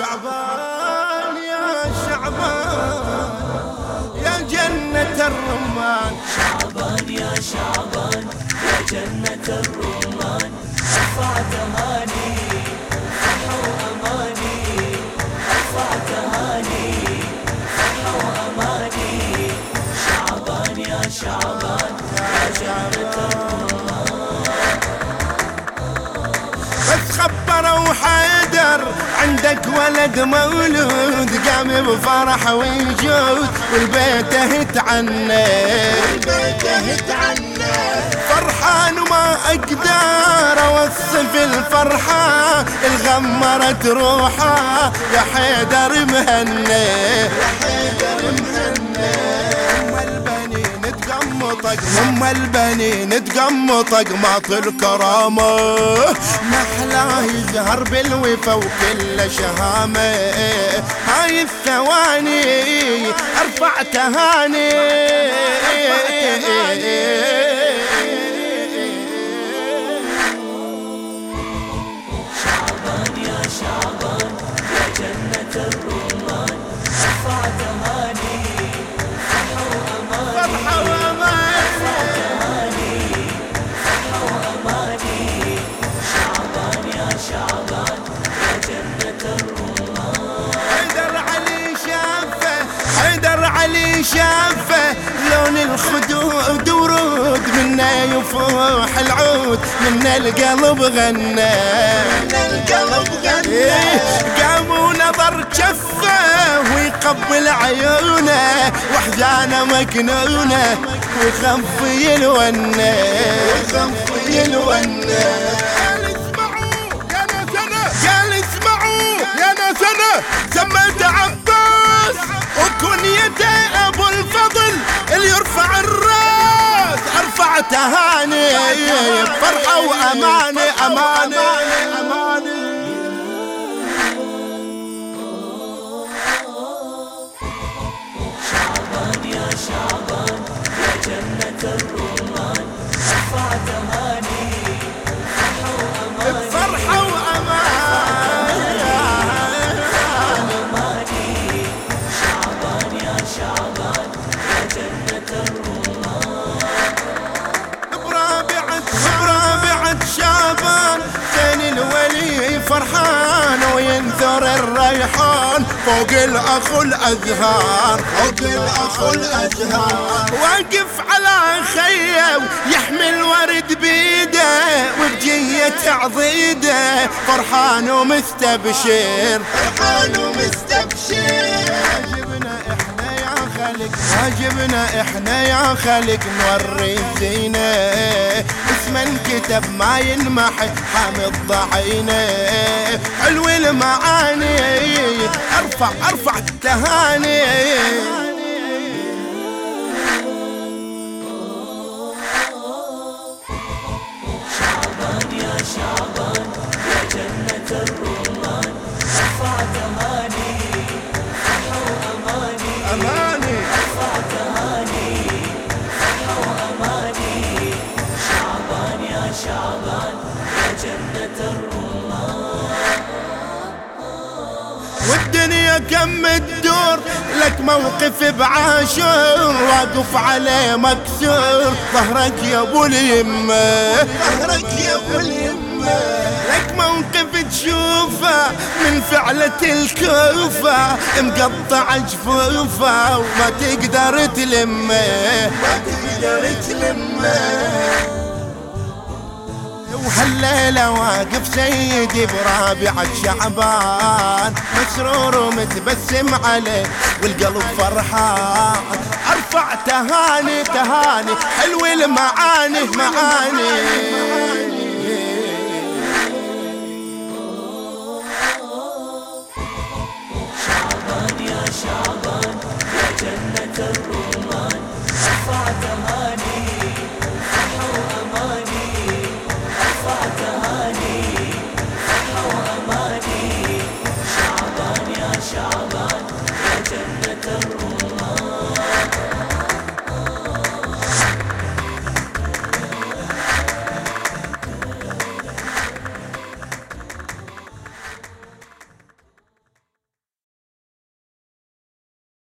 شعبان يا شعبان يا جنة الرمان. شعبان يا شعبان يا جنة الرمان. ارفع تهاني فرحة وأماني ارفع تهاني فرحة وأماني شعبان يا شعبان. بس خبروا حيدر عندك ولد مولود قام بفرح وجود والبيت اهت عنه. والبيت اهت عنه. فرحان وما أقدر أوصف الفرحة الغمرت روحه. يا حيدر مهني يا حيدر مهني تقمطق ام البنين تقمطق ماط الكرامة. محلاه يزهر بالوفا وكل شهامة. هاي الثواني ارفع تهاني علي شافه لون الخدود ورود منه يفوح العود من القلب غنى. من القلب غنى. قام ونظر جفه ويقبل عيونه واحزانه مكنونه ويخفي الونة. ويخفي الونة. تهاني فرحة وامانه امانه امانه شعبان يا شعبان يا جنة الرمان فرحان وينثر الريحان فوق الاخ الأزهار فوق الاخ الأزهار. واقف على خية ويحمل ورد بيده وبجية عضيده فرحان ومستبشر. فرحان ومستبشر. خلق واجبنا إحنا يا خلق نوري الزينة اسم انكتب ما ينمحي حامد ضعينة. حلو المعاني أرفع أرفع تهاني شعبان يا شعبان. والدنيا كم تدور لك موقف بعاشور وأقف عليه مكسور ظهرك يا أبو اليمه ظهرك يا أبو اليمه لك موقف تشوفه من فعلة الكوفة مقطع جفوفه وما تقدر تلمه. ما تقدر تلمه. وهالليلة واقف سيدي برابعة شعبان مسرور ومتبسم عليه والقلب فرحان. أرفع تهاني تهاني حلو المعاني معاني.